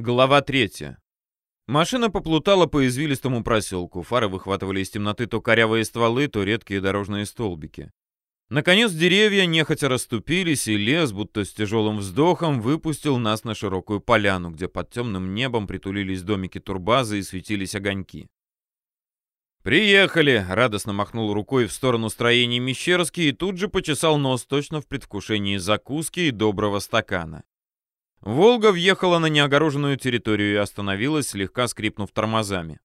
Глава третья. Машина поплутала по извилистому проселку. Фары выхватывали из темноты то корявые стволы, то редкие дорожные столбики. Наконец деревья нехотя расступились, и лес, будто с тяжелым вздохом, выпустил нас на широкую поляну, где под темным небом притулились домики турбазы и светились огоньки. «Приехали!» — радостно махнул рукой в сторону строений Мещерский и тут же почесал нос точно в предвкушении закуски и доброго стакана. Волга въехала на неогороженную территорию и остановилась, слегка скрипнув тормозами.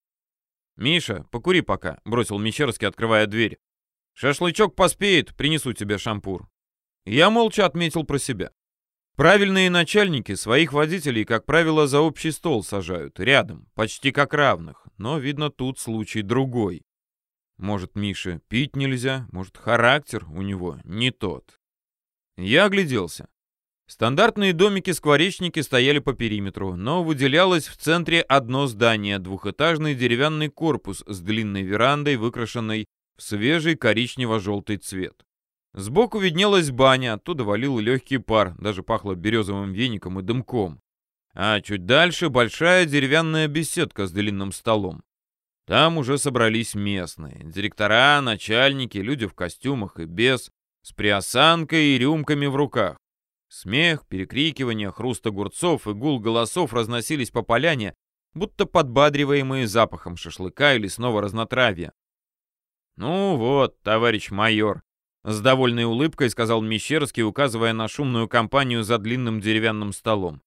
«Миша, покури пока», — бросил Мещерский, открывая дверь. «Шашлычок поспеет, принесу тебе шампур». Я молча отметил про себя. Правильные начальники своих водителей, как правило, за общий стол сажают, рядом, почти как равных но, видно, тут случай другой. Может, Мише пить нельзя, может, характер у него не тот. Я огляделся. Стандартные домики-скворечники стояли по периметру, но выделялось в центре одно здание, двухэтажный деревянный корпус с длинной верандой, выкрашенной в свежий коричнево-желтый цвет. Сбоку виднелась баня, оттуда валил легкий пар, даже пахло березовым веником и дымком. А чуть дальше большая деревянная беседка с длинным столом. Там уже собрались местные. Директора, начальники, люди в костюмах и без, с приосанкой и рюмками в руках. Смех, перекрикивание, хруст огурцов и гул голосов разносились по поляне, будто подбадриваемые запахом шашлыка или снова разнотравья. «Ну вот, товарищ майор», — с довольной улыбкой сказал Мещерский, указывая на шумную компанию за длинным деревянным столом.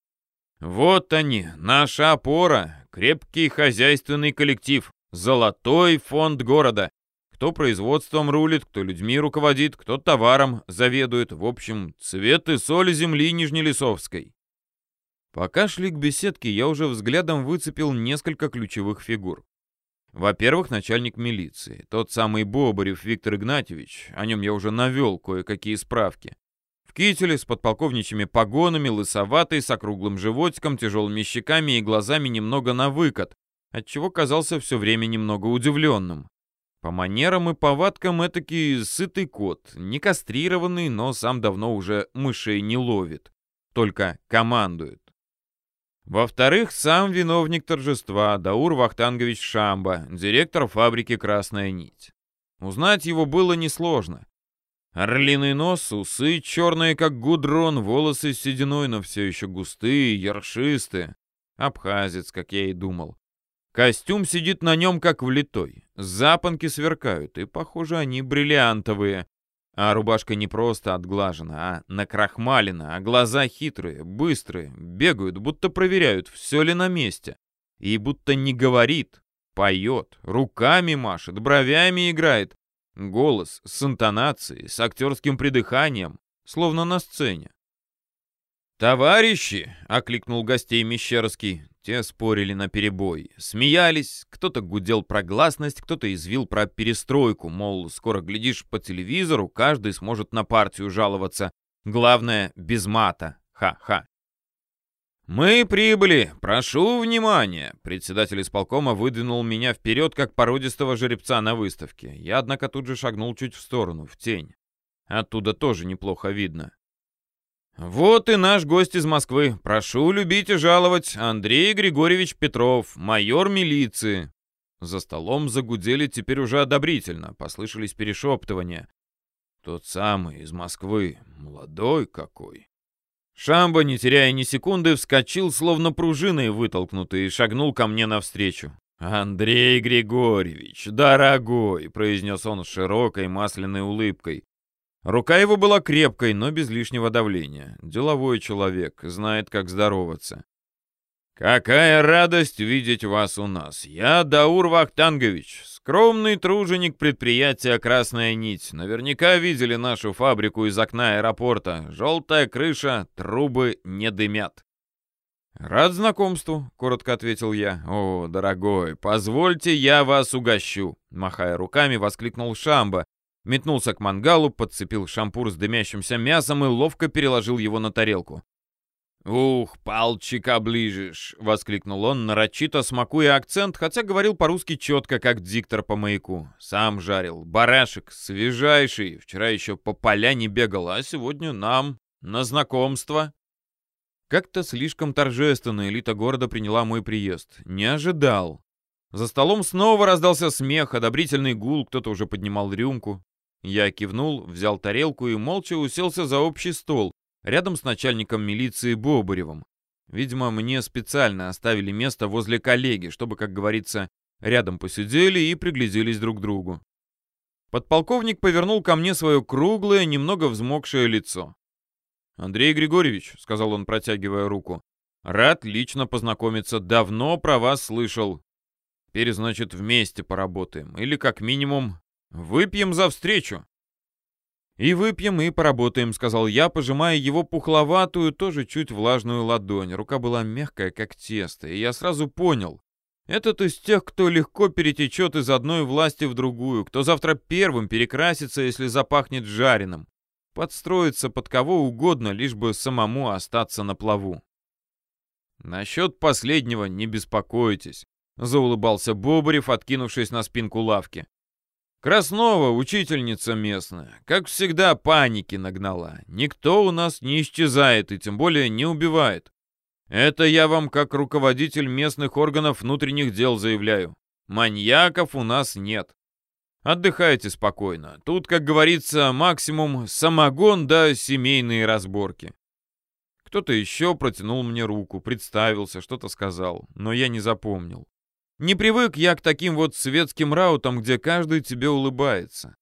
Вот они, наша опора, крепкий хозяйственный коллектив, золотой фонд города. Кто производством рулит, кто людьми руководит, кто товаром заведует. В общем, цвет и соль земли Нижнелесовской. Пока шли к беседке, я уже взглядом выцепил несколько ключевых фигур. Во-первых, начальник милиции, тот самый Бобарев Виктор Игнатьевич, о нем я уже навел кое-какие справки кителе с подполковничьими погонами, лысоватый, с округлым животиком, тяжелыми щеками и глазами немного на выкат, отчего казался все время немного удивленным. По манерам и повадкам этакий сытый кот, не кастрированный, но сам давно уже мышей не ловит, только командует. Во-вторых, сам виновник торжества, Даур Вахтангович Шамба, директор фабрики «Красная нить». Узнать его было несложно. Орлиный нос, усы черные, как гудрон, волосы с сединой, но все еще густые, яршистые. Абхазец, как я и думал. Костюм сидит на нем, как влитой. Запонки сверкают, и, похоже, они бриллиантовые. А рубашка не просто отглажена, а накрахмалена, а глаза хитрые, быстрые, бегают, будто проверяют, все ли на месте. И будто не говорит, поет, руками машет, бровями играет, Голос с интонацией, с актерским придыханием, словно на сцене. «Товарищи!» — окликнул гостей Мещерский. Те спорили на перебой, смеялись, кто-то гудел про гласность, кто-то извил про перестройку, мол, скоро глядишь по телевизору, каждый сможет на партию жаловаться. Главное, без мата. Ха-ха. «Мы прибыли! Прошу внимания!» Председатель исполкома выдвинул меня вперед, как породистого жеребца на выставке. Я, однако, тут же шагнул чуть в сторону, в тень. Оттуда тоже неплохо видно. «Вот и наш гость из Москвы. Прошу любить и жаловать. Андрей Григорьевич Петров, майор милиции». За столом загудели теперь уже одобрительно, послышались перешептывания. «Тот самый из Москвы. Молодой какой!» Шамба, не теряя ни секунды, вскочил, словно пружиной вытолкнутый, и шагнул ко мне навстречу. «Андрей Григорьевич, дорогой!» — произнес он с широкой масляной улыбкой. Рука его была крепкой, но без лишнего давления. Деловой человек, знает, как здороваться. «Какая радость видеть вас у нас! Я Даур Вахтангович, скромный труженик предприятия «Красная нить». Наверняка видели нашу фабрику из окна аэропорта. Желтая крыша, трубы не дымят». «Рад знакомству», — коротко ответил я. «О, дорогой, позвольте, я вас угощу», — махая руками, воскликнул Шамба. Метнулся к мангалу, подцепил шампур с дымящимся мясом и ловко переложил его на тарелку. «Ух, палчик оближешь!» — воскликнул он, нарочито смакуя акцент, хотя говорил по-русски четко, как диктор по маяку. Сам жарил. Барашек, свежайший. Вчера еще по поляне бегал, а сегодня нам на знакомство. Как-то слишком торжественно элита города приняла мой приезд. Не ожидал. За столом снова раздался смех, одобрительный гул, кто-то уже поднимал рюмку. Я кивнул, взял тарелку и молча уселся за общий стол, рядом с начальником милиции Бобыревым. Видимо, мне специально оставили место возле коллеги, чтобы, как говорится, рядом посидели и пригляделись друг к другу. Подполковник повернул ко мне свое круглое, немного взмокшее лицо. «Андрей Григорьевич», — сказал он, протягивая руку, — «рад лично познакомиться. Давно про вас слышал. Теперь, значит, вместе поработаем. Или, как минимум, выпьем за встречу». «И выпьем, и поработаем», — сказал я, пожимая его пухловатую, тоже чуть влажную ладонь. Рука была мягкая, как тесто, и я сразу понял. Этот из тех, кто легко перетечет из одной власти в другую, кто завтра первым перекрасится, если запахнет жареным. Подстроиться под кого угодно, лишь бы самому остаться на плаву. «Насчет последнего не беспокойтесь», — заулыбался Бобарев, откинувшись на спинку лавки. Краснова, учительница местная, как всегда, паники нагнала. Никто у нас не исчезает и тем более не убивает. Это я вам как руководитель местных органов внутренних дел заявляю. Маньяков у нас нет. Отдыхайте спокойно. Тут, как говорится, максимум самогон да семейные разборки. Кто-то еще протянул мне руку, представился, что-то сказал, но я не запомнил. Не привык я к таким вот светским раутам, где каждый тебе улыбается.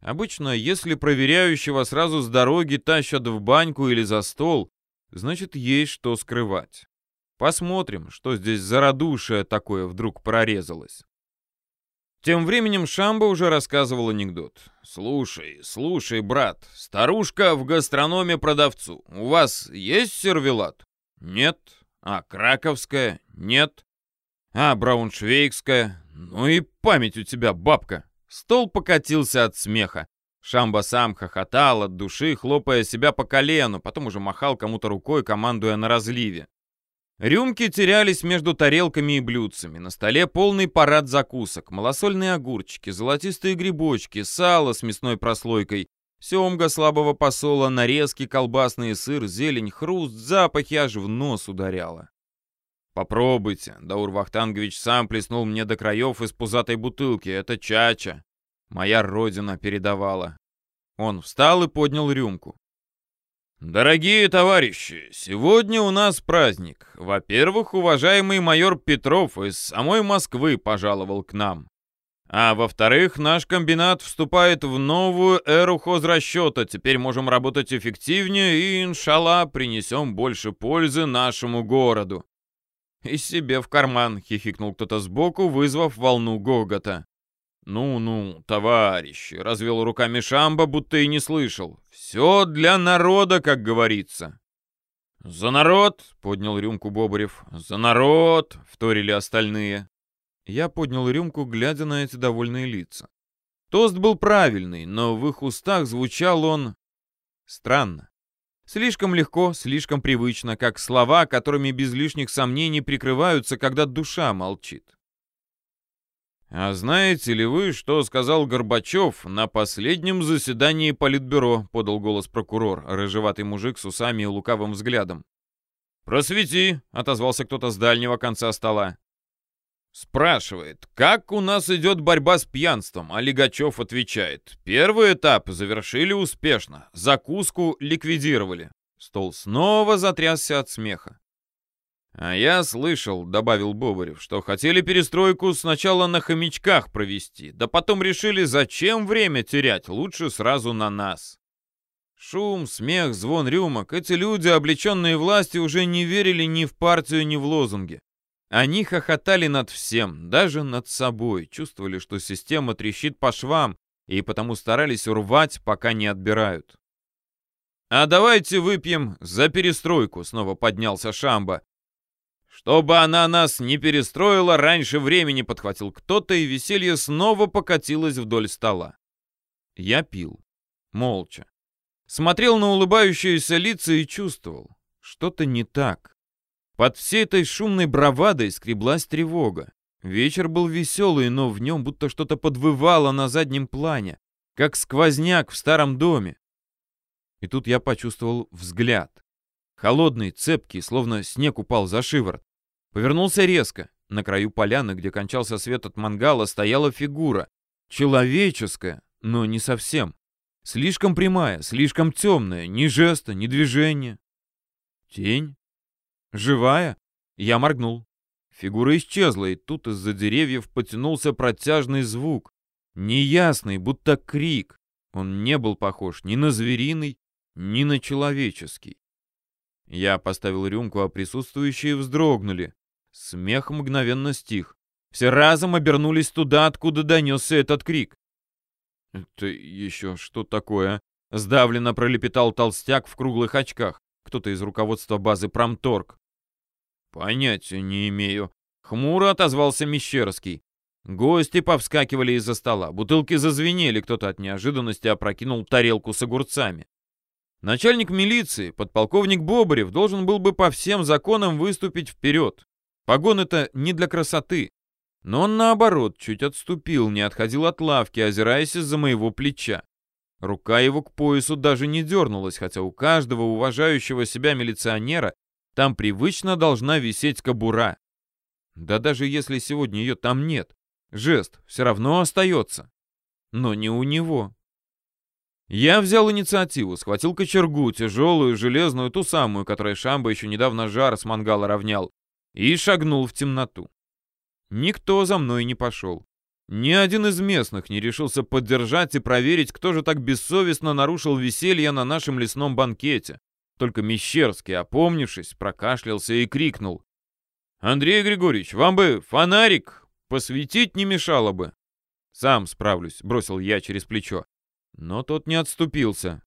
Обычно, если проверяющего сразу с дороги тащат в баньку или за стол, значит, есть что скрывать. Посмотрим, что здесь за радушие такое вдруг прорезалось. Тем временем Шамба уже рассказывал анекдот. «Слушай, слушай, брат, старушка в гастрономе продавцу. У вас есть сервелат?» «Нет». «А краковская?» «Нет». А, брауншвейгская. Ну и память у тебя, бабка. Стол покатился от смеха. Шамба сам хохотал от души, хлопая себя по колену, потом уже махал кому-то рукой, командуя на разливе. Рюмки терялись между тарелками и блюдцами. На столе полный парад закусок. Малосольные огурчики, золотистые грибочки, сало с мясной прослойкой, семга слабого посола, нарезки, колбасный сыр, зелень, хруст, запахи аж в нос ударяло. «Попробуйте». Даур Вахтангович сам плеснул мне до краев из пузатой бутылки. «Это чача. Моя родина передавала». Он встал и поднял рюмку. «Дорогие товарищи, сегодня у нас праздник. Во-первых, уважаемый майор Петров из самой Москвы пожаловал к нам. А во-вторых, наш комбинат вступает в новую эру хозрасчета. Теперь можем работать эффективнее и, иншалла, принесем больше пользы нашему городу. «И себе в карман!» — хихикнул кто-то сбоку, вызвав волну гогота. «Ну-ну, товарищи!» — развел руками Шамба, будто и не слышал. «Все для народа, как говорится!» «За народ!» — поднял рюмку Бобарев. «За народ!» — вторили остальные. Я поднял рюмку, глядя на эти довольные лица. Тост был правильный, но в их устах звучал он... странно. Слишком легко, слишком привычно, как слова, которыми без лишних сомнений прикрываются, когда душа молчит. «А знаете ли вы, что сказал Горбачев на последнем заседании Политбюро?» — подал голос прокурор, рыжеватый мужик с усами и лукавым взглядом. «Просвети!» — отозвался кто-то с дальнего конца стола. Спрашивает, как у нас идет борьба с пьянством, а Лигачев отвечает, первый этап завершили успешно, закуску ликвидировали. Стол снова затрясся от смеха. «А я слышал», — добавил Бобарев, «что хотели перестройку сначала на хомячках провести, да потом решили, зачем время терять, лучше сразу на нас». Шум, смех, звон рюмок. Эти люди, облеченные властью, уже не верили ни в партию, ни в лозунги. Они хохотали над всем, даже над собой, чувствовали, что система трещит по швам, и потому старались урвать, пока не отбирают. «А давайте выпьем за перестройку», — снова поднялся Шамба. «Чтобы она нас не перестроила, раньше времени подхватил кто-то, и веселье снова покатилось вдоль стола». Я пил. Молча. Смотрел на улыбающиеся лица и чувствовал. Что-то не так. Под всей этой шумной бравадой скреблась тревога. Вечер был веселый, но в нем будто что-то подвывало на заднем плане, как сквозняк в старом доме. И тут я почувствовал взгляд. Холодный, цепкий, словно снег упал за шиворот. Повернулся резко. На краю поляны, где кончался свет от мангала, стояла фигура. Человеческая, но не совсем. Слишком прямая, слишком темная, ни жеста, ни движения. Тень? Живая? Я моргнул. Фигура исчезла, и тут из-за деревьев потянулся протяжный звук. Неясный, будто крик. Он не был похож ни на звериный, ни на человеческий. Я поставил рюмку, а присутствующие вздрогнули. Смех мгновенно стих. Все разом обернулись туда, откуда донесся этот крик. «Это еще что такое?» — сдавленно пролепетал толстяк в круглых очках. Кто-то из руководства базы «Промторг». «Понятия не имею», — хмуро отозвался Мещерский. Гости повскакивали из-за стола, бутылки зазвенели, кто-то от неожиданности опрокинул тарелку с огурцами. Начальник милиции, подполковник Бобарев, должен был бы по всем законам выступить вперед. Погон это не для красоты. Но он, наоборот, чуть отступил, не отходил от лавки, озираясь из-за моего плеча. Рука его к поясу даже не дернулась, хотя у каждого уважающего себя милиционера там привычно должна висеть кобура. Да даже если сегодня ее там нет, жест все равно остается. Но не у него. Я взял инициативу, схватил кочергу, тяжелую, железную, ту самую, которой Шамба еще недавно жар с мангала равнял, и шагнул в темноту. Никто за мной не пошел. Ни один из местных не решился поддержать и проверить, кто же так бессовестно нарушил веселье на нашем лесном банкете. Только Мещерский, опомнившись, прокашлялся и крикнул. «Андрей Григорьевич, вам бы фонарик посветить не мешало бы». «Сам справлюсь», — бросил я через плечо. Но тот не отступился.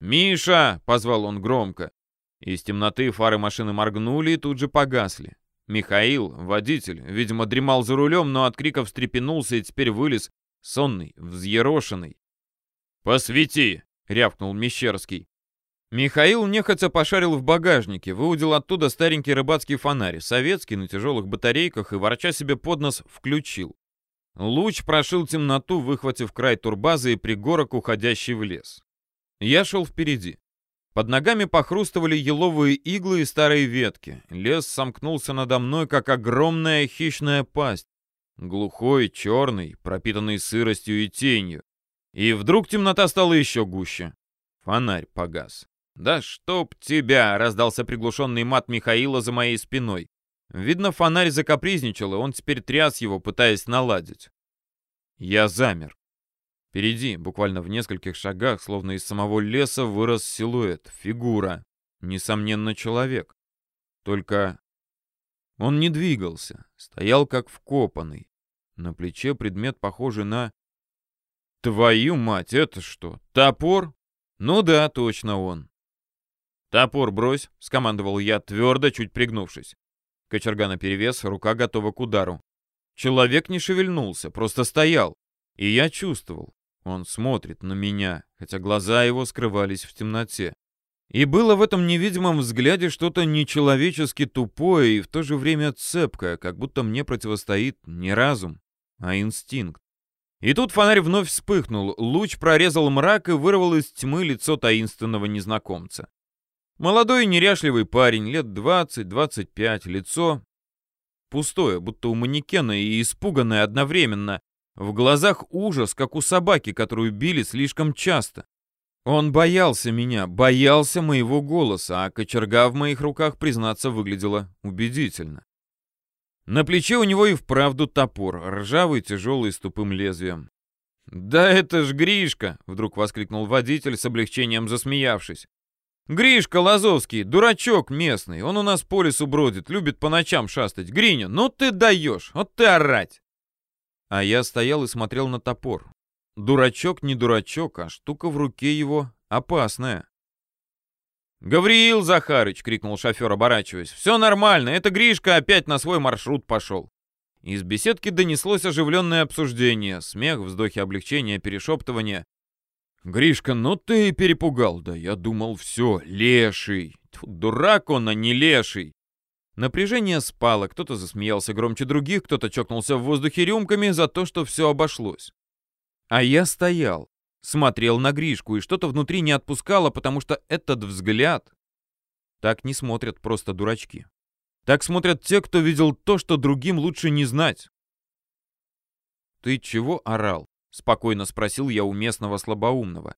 «Миша!» — позвал он громко. Из темноты фары машины моргнули и тут же погасли. Михаил, водитель, видимо, дремал за рулем, но от криков встрепенулся и теперь вылез, сонный, взъерошенный. «Посвети!» — рявкнул Мещерский. Михаил нехотя пошарил в багажнике, выудил оттуда старенький рыбацкий фонарь, советский, на тяжелых батарейках, и, ворча себе под нос, включил. Луч прошил темноту, выхватив край турбазы и пригорок, уходящий в лес. Я шел впереди. Под ногами похрустывали еловые иглы и старые ветки. Лес сомкнулся надо мной, как огромная хищная пасть. Глухой, черный, пропитанный сыростью и тенью. И вдруг темнота стала еще гуще. Фонарь погас. «Да чтоб тебя!» — раздался приглушенный мат Михаила за моей спиной. Видно, фонарь закапризничал, и он теперь тряс его, пытаясь наладить. Я замер. Впереди, буквально в нескольких шагах, словно из самого леса, вырос силуэт, фигура. Несомненно, человек. Только он не двигался, стоял как вкопанный. На плече предмет, похожий на... Твою мать, это что, топор? Ну да, точно он. «Топор брось», — скомандовал я, твердо, чуть пригнувшись. Кочерга наперевес, рука готова к удару. Человек не шевельнулся, просто стоял. И я чувствовал, он смотрит на меня, хотя глаза его скрывались в темноте. И было в этом невидимом взгляде что-то нечеловечески тупое и в то же время цепкое, как будто мне противостоит не разум, а инстинкт. И тут фонарь вновь вспыхнул, луч прорезал мрак и вырвал из тьмы лицо таинственного незнакомца. Молодой неряшливый парень, лет 20-25, лицо пустое, будто у манекена и испуганное одновременно, в глазах ужас, как у собаки, которую били слишком часто. Он боялся меня, боялся моего голоса, а кочерга в моих руках, признаться, выглядела убедительно. На плече у него и вправду топор, ржавый, тяжелый, с тупым лезвием. «Да это ж Гришка!» — вдруг воскликнул водитель с облегчением засмеявшись. «Гришка Лазовский, дурачок местный, он у нас по лесу бродит, любит по ночам шастать. Гриня, ну ты даешь, вот ты орать!» А я стоял и смотрел на топор. Дурачок не дурачок, а штука в руке его опасная. «Гавриил Захарыч!» — крикнул шофер, оборачиваясь. «Все нормально, это Гришка опять на свой маршрут пошел». Из беседки донеслось оживленное обсуждение, смех, вздохи облегчения, перешептывание. «Гришка, ну ты и перепугал, да я думал, все, леший. Тьфу, дурак он, а не леший. Напряжение спало, кто-то засмеялся громче других, кто-то чокнулся в воздухе рюмками за то, что все обошлось. А я стоял, смотрел на Гришку, и что-то внутри не отпускало, потому что этот взгляд... Так не смотрят просто дурачки. Так смотрят те, кто видел то, что другим лучше не знать. «Ты чего орал?» — спокойно спросил я у местного слабоумного.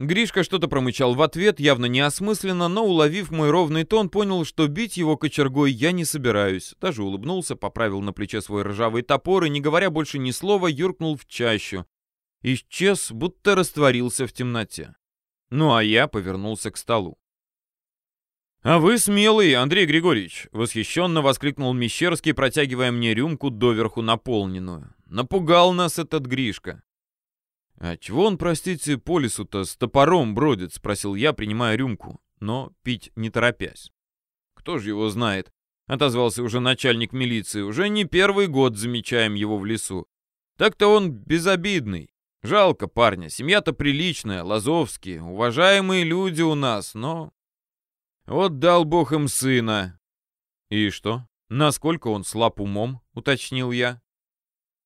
Гришка что-то промычал в ответ, явно неосмысленно, но, уловив мой ровный тон, понял, что бить его кочергой я не собираюсь. Даже улыбнулся, поправил на плече свой ржавый топор и, не говоря больше ни слова, юркнул в чащу. Исчез, будто растворился в темноте. Ну а я повернулся к столу. «А вы смелый, Андрей Григорьевич!» — восхищенно воскликнул Мещерский, протягивая мне рюмку, доверху наполненную. «Напугал нас этот Гришка!» «А чего он, простите, по лесу-то с топором бродит?» — спросил я, принимая рюмку, но пить не торопясь. «Кто же его знает?» — отозвался уже начальник милиции. «Уже не первый год замечаем его в лесу. Так-то он безобидный. Жалко парня, семья-то приличная, лазовские, уважаемые люди у нас, но... Вот дал бог им сына». «И что? Насколько он слаб умом?» — уточнил я.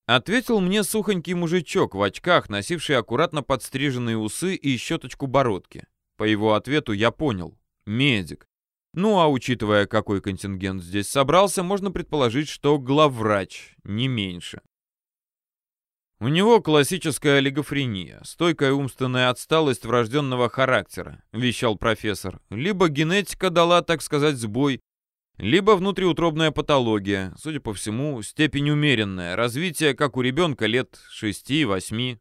Ответил мне сухонький мужичок в очках, носивший аккуратно подстриженные усы и щеточку бородки. По его ответу я понял. Медик. Ну а учитывая, какой контингент здесь собрался, можно предположить, что главврач, не меньше. У него классическая олигофрения, стойкая умственная отсталость врожденного характера, вещал профессор. Либо генетика дала, так сказать, сбой, либо внутриутробная патология, судя по всему, степень умеренная, развитие, как у ребенка, лет 6-8.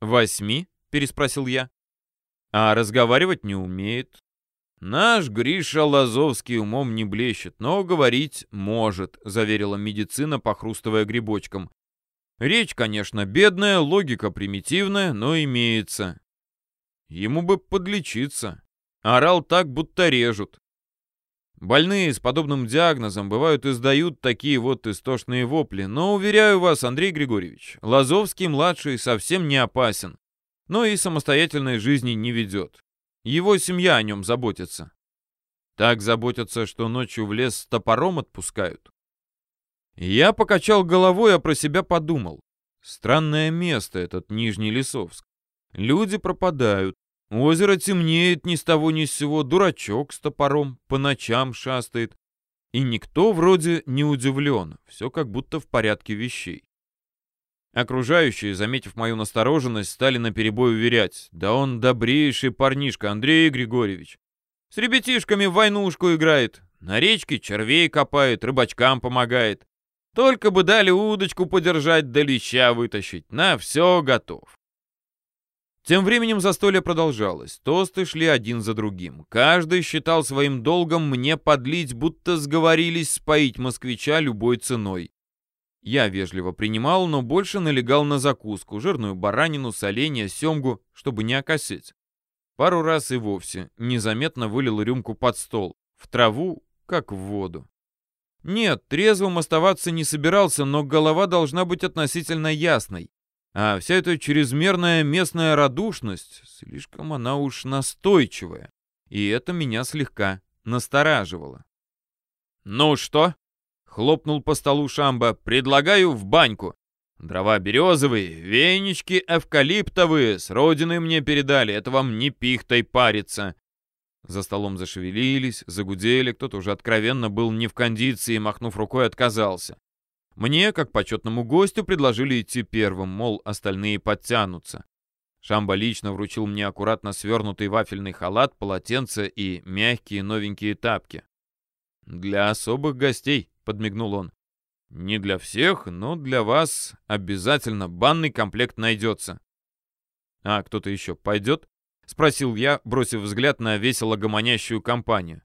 «Восьми?» — переспросил я. «А разговаривать не умеет». «Наш Гриша Лазовский умом не блещет, но говорить может», — заверила медицина, похрустывая грибочком. «Речь, конечно, бедная, логика примитивная, но имеется. Ему бы подлечиться. Орал так, будто режут. Больные с подобным диагнозом бывают издают такие вот истошные вопли, но, уверяю вас, Андрей Григорьевич, Лазовский-младший совсем не опасен, но и самостоятельной жизни не ведет. Его семья о нем заботится. Так заботятся, что ночью в лес с топором отпускают. Я покачал головой, а про себя подумал. Странное место этот Нижний Лесовск. Люди пропадают, Озеро темнеет ни с того ни с сего, дурачок с топором по ночам шастает. И никто вроде не удивлен, все как будто в порядке вещей. Окружающие, заметив мою настороженность, стали наперебой уверять, да он добрейший парнишка, Андрей Григорьевич. С ребятишками в войнушку играет, на речке червей копает, рыбачкам помогает. Только бы дали удочку подержать, да леща вытащить, на все готов. Тем временем застолье продолжалось. Тосты шли один за другим. Каждый считал своим долгом мне подлить, будто сговорились споить москвича любой ценой. Я вежливо принимал, но больше налегал на закуску, жирную баранину, соленья, семгу, чтобы не окосить. Пару раз и вовсе незаметно вылил рюмку под стол, в траву, как в воду. Нет, трезвым оставаться не собирался, но голова должна быть относительно ясной. А вся эта чрезмерная местная радушность, слишком она уж настойчивая, и это меня слегка настораживало. «Ну что?» — хлопнул по столу Шамба. «Предлагаю в баньку. Дрова березовые, венички эвкалиптовые, с родины мне передали, это вам не пихтой париться». За столом зашевелились, загудели, кто-то уже откровенно был не в кондиции, махнув рукой, отказался. Мне, как почетному гостю, предложили идти первым, мол, остальные подтянутся. Шамба лично вручил мне аккуратно свернутый вафельный халат, полотенце и мягкие новенькие тапки. «Для особых гостей», — подмигнул он. «Не для всех, но для вас обязательно банный комплект найдется». «А кто-то еще пойдет?» — спросил я, бросив взгляд на весело гомонящую компанию.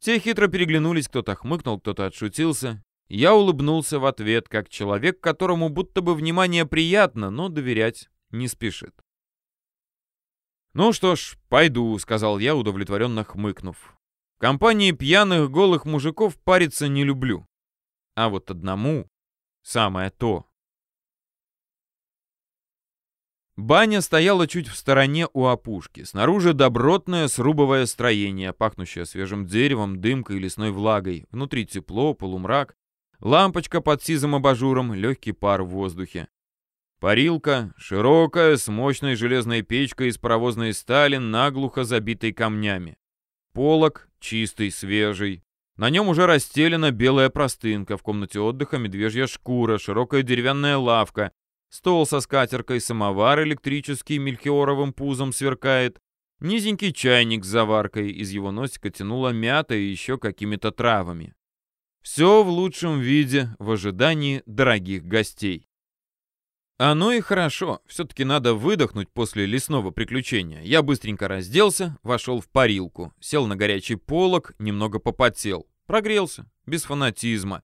Те хитро переглянулись, кто-то хмыкнул, кто-то отшутился. Я улыбнулся в ответ, как человек, которому будто бы внимание приятно, но доверять не спешит. «Ну что ж, пойду», — сказал я, удовлетворенно хмыкнув. «В компании пьяных голых мужиков париться не люблю. А вот одному самое то». Баня стояла чуть в стороне у опушки. Снаружи добротное срубовое строение, пахнущее свежим деревом, дымкой и лесной влагой. Внутри тепло, полумрак. Лампочка под сизым абажуром, легкий пар в воздухе. Парилка, широкая, с мощной железной печкой из паровозной стали, наглухо забитой камнями. полог, чистый, свежий. На нем уже расстелена белая простынка, в комнате отдыха медвежья шкура, широкая деревянная лавка, стол со скатеркой, самовар электрический мельхиоровым пузом сверкает, низенький чайник с заваркой, из его носика тянуло мята и еще какими-то травами. Все в лучшем виде, в ожидании дорогих гостей. Оно и хорошо, все-таки надо выдохнуть после лесного приключения. Я быстренько разделся, вошел в парилку, сел на горячий полог, немного попотел. Прогрелся, без фанатизма.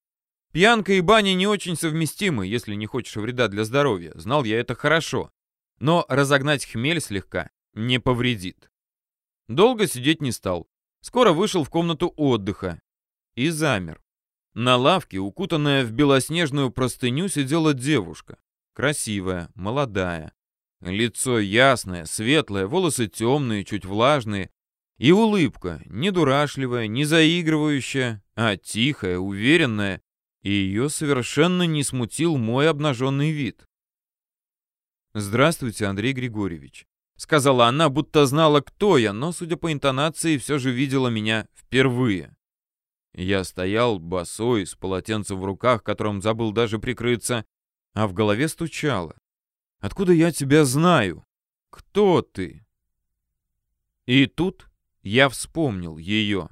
Пьянка и баня не очень совместимы, если не хочешь вреда для здоровья. Знал я это хорошо. Но разогнать хмель слегка не повредит. Долго сидеть не стал. Скоро вышел в комнату отдыха и замер. На лавке, укутанная в белоснежную простыню, сидела девушка. Красивая, молодая. Лицо ясное, светлое, волосы темные, чуть влажные. И улыбка, не дурашливая, не заигрывающая, а тихая, уверенная. И ее совершенно не смутил мой обнаженный вид. «Здравствуйте, Андрей Григорьевич», — сказала она, будто знала, кто я, но, судя по интонации, все же видела меня впервые. Я стоял босой, с полотенцем в руках, которым забыл даже прикрыться, а в голове стучало. «Откуда я тебя знаю? Кто ты?» И тут я вспомнил ее.